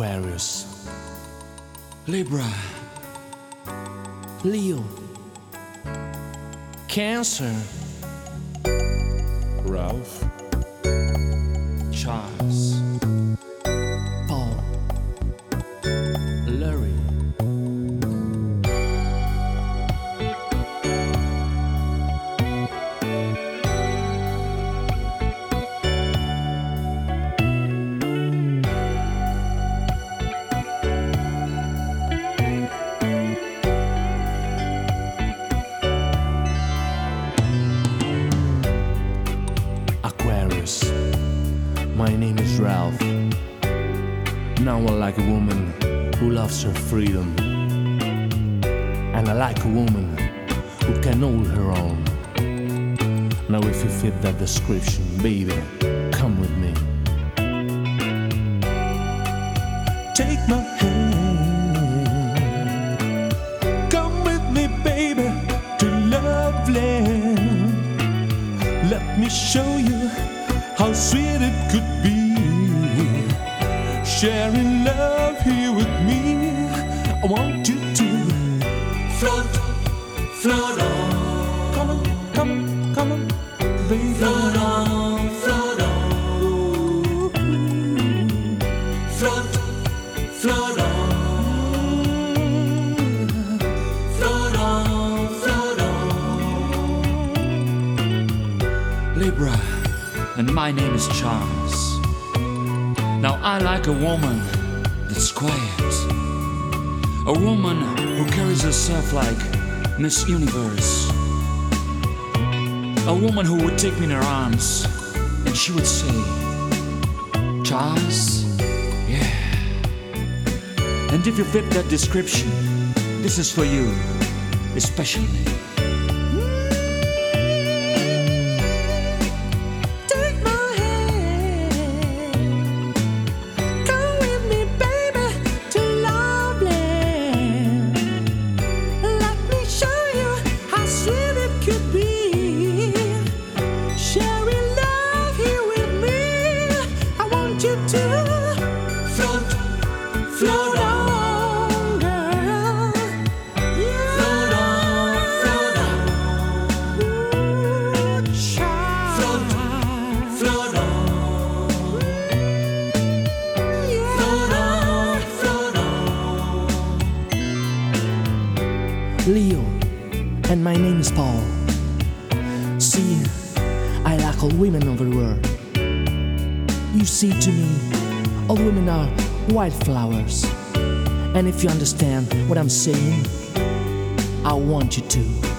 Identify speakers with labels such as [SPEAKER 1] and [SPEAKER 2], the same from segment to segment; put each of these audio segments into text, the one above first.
[SPEAKER 1] Aquarius,
[SPEAKER 2] Libra,
[SPEAKER 1] Leo, Cancer,
[SPEAKER 2] Ralph,
[SPEAKER 1] My name is Ralph. Now I like a woman who loves her freedom. And I like a woman who can hold her own. Now, if you fit that description, baby, come with me. Take my hand. Come with me, baby, to Loveland. Let me show you how sweet it could be. Sharing love here with me. I want you to float, float on. Come on, come on, come on, baby. Float on, float on. Float, float on. Float on, float on.
[SPEAKER 2] Libra, and my name is Charles. Now I like a woman that's quiet, a woman who carries herself like Miss Universe, a woman who would take me in her arms and she would say, Charles, yeah. And if you fit that description, this is for you, especially.
[SPEAKER 3] Leo, and my name is Paul. See, I like all women of the world. You see, to me, all women are wildflowers. And if you understand what I'm saying, I want you to.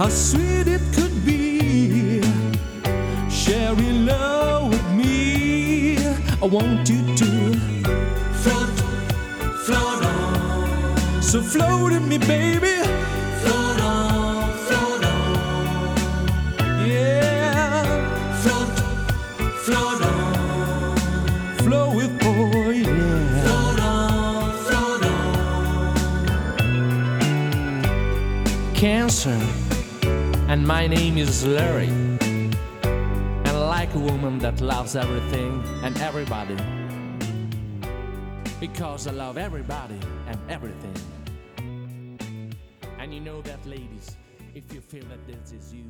[SPEAKER 3] How sweet it could be. Sharing love with me. I want you to
[SPEAKER 1] Float, float on,
[SPEAKER 3] so float with me, baby.
[SPEAKER 1] float on, float on,
[SPEAKER 3] Yeah,
[SPEAKER 1] float, float on,
[SPEAKER 3] flow with boy. Yeah.
[SPEAKER 1] float on, float on.
[SPEAKER 3] Cancer, and my name is Larry. And I like a woman that loves everything and everybody. Because I love everybody and everything. And you know that, ladies, if you feel that this is you.